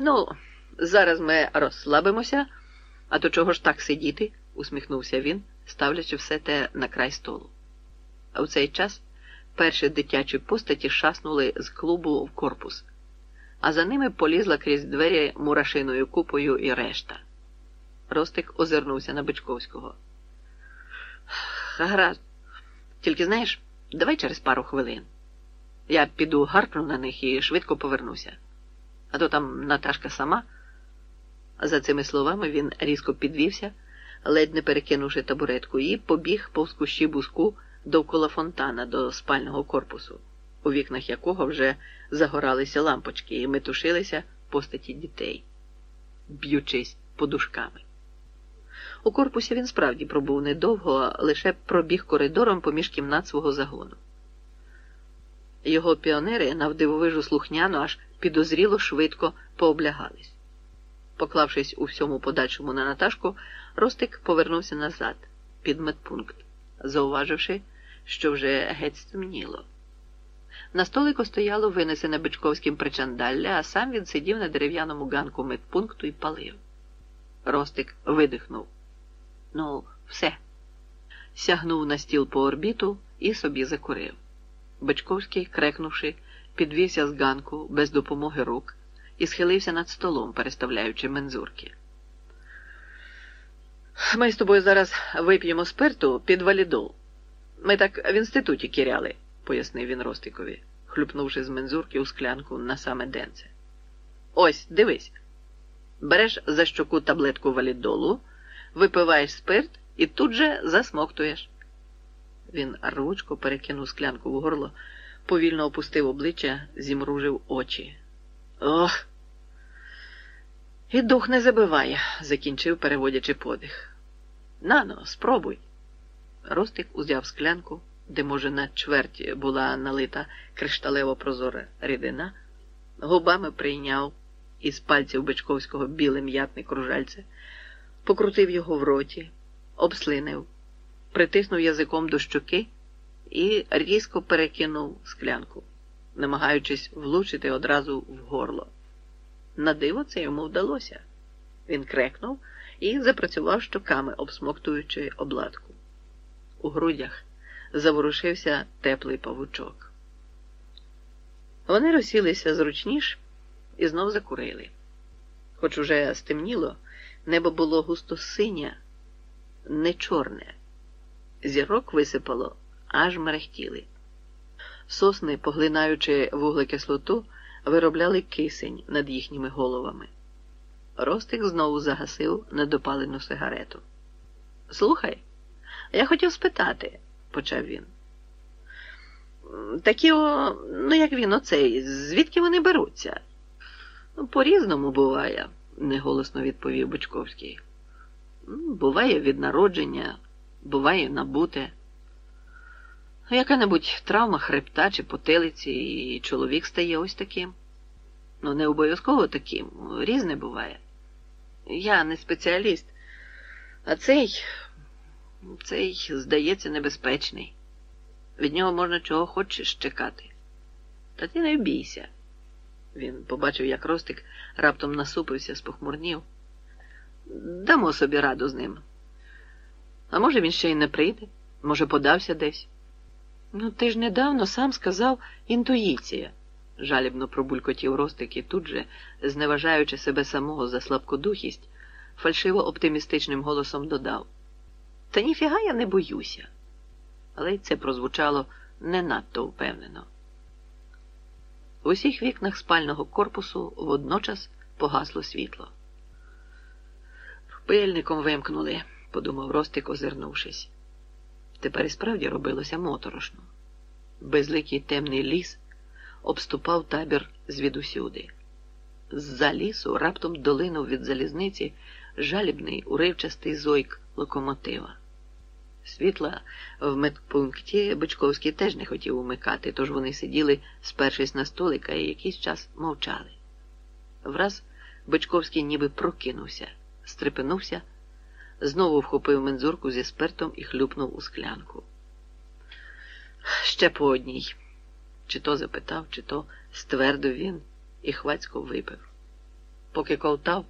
Ну, зараз ми розслабимося, а то чого ж так сидіти? усміхнувся він, ставлячи все те на край столу. А в цей час перші дитячі постаті шаснули з клубу в корпус, а за ними полізла крізь двері мурашиною купою і решта. Ростик озирнувся на Бичковського. Гаразд. Тільки знаєш, давай через пару хвилин. Я піду гаркну на них і швидко повернуся. А то там Наташка сама. За цими словами він різко підвівся, ледь не перекинувши табуретку, і побіг повз кущі буску довкола фонтана до спального корпусу, у вікнах якого вже загоралися лампочки і метушилися постаті дітей, б'ючись подушками. У корпусі він справді пробув недовго, лише пробіг коридором поміж кімнат свого загону. Його піонери навдивовижу слухняно аж підозріло швидко пооблягались. Поклавшись у всьому подальшому на Наташку, Ростик повернувся назад, під медпункт, зауваживши, що вже геть стемніло. На столику стояло винесене бичковським причандалля, а сам він сидів на дерев'яному ганку медпункту і палив. Ростик видихнув. Ну, все. Сягнув на стіл по орбіту і собі закурив. Бичковський, крекнувши, підвівся з ганку без допомоги рук і схилився над столом, переставляючи мензурки. Ми з тобою зараз вип'ємо спирту під валідол. Ми так в інституті кіряли, пояснив він Ростикові, хлюпнувши з мензурки у склянку на саме денце. Ось, дивись. Береш за щоку таблетку валідолу, випиваєш спирт і тут же засмоктуєш. Він ручко перекинув склянку в горло, повільно опустив обличчя, зімружив очі. Ох. І дух не забиває, закінчив, переводячи подих. Нано, спробуй. Ростик узяв склянку, де, може, на чверть була налита кришталево прозора рідина, губами прийняв із пальців Бичковського біле м'ятне кружальце, покрутив його в роті, обслинив, притиснув язиком до щоки і різко перекинув склянку, намагаючись влучити одразу в горло. На диво це йому вдалося. Він крекнув і запрацював щоками, обсмоктуючи обладку. У грудях заворушився теплий павучок. Вони розсілися зручніш і знов закурили. Хоч уже стемніло, небо було густо синє, не чорне. Зірок висипало, аж мерехтіли. Сосни, поглинаючи вуглекислоту, виробляли кисень над їхніми головами. Ростик знову загасив недопалену сигарету. Слухай, я хотів спитати, почав він. Такі, о, ну як він, оцей, звідки вони беруться? Ну, по-різному буває, неголосно відповів Бучковський. Буває від народження, буває набуте. Яка-небудь травма хребта чи потилиці, і чоловік стає ось таким. Ну, не обов'язково таким, різне буває. Я не спеціаліст, а цей, цей, здається, небезпечний. Від нього можна чого хочеш чекати. Та ти не бійся. Він побачив, як Ростик раптом насупився, спохмурнів. Дамо собі раду з ним. А може, він ще й не прийде, може, подався десь. Ну, ти ж недавно сам сказав інтуїція, жалібно пробулькотів Ростик і тут же, зневажаючи себе самого за слабкодухість, фальшиво оптимістичним голосом додав: Та ніфіга я не боюся. Але й це прозвучало не надто впевнено. В усіх вікнах спального корпусу водночас погасло світло. Пильником вимкнули, подумав Ростик, озирнувшись. Тепер і справді робилося моторошно. Безликий темний ліс обступав табір звідусюди. З-за лісу раптом долинув від залізниці жалібний уривчастий зойк локомотива. Світла в медпункті Бичковський теж не хотів умикати, тож вони сиділи, спершись на столика, і якийсь час мовчали. Враз Бичковський ніби прокинувся, стрепенувся, знову вхопив мензурку зі спиртом і хлюпнув у склянку. Ще по одній. Чи то запитав, чи то ствердив він і хвацько випив. поки ковтав,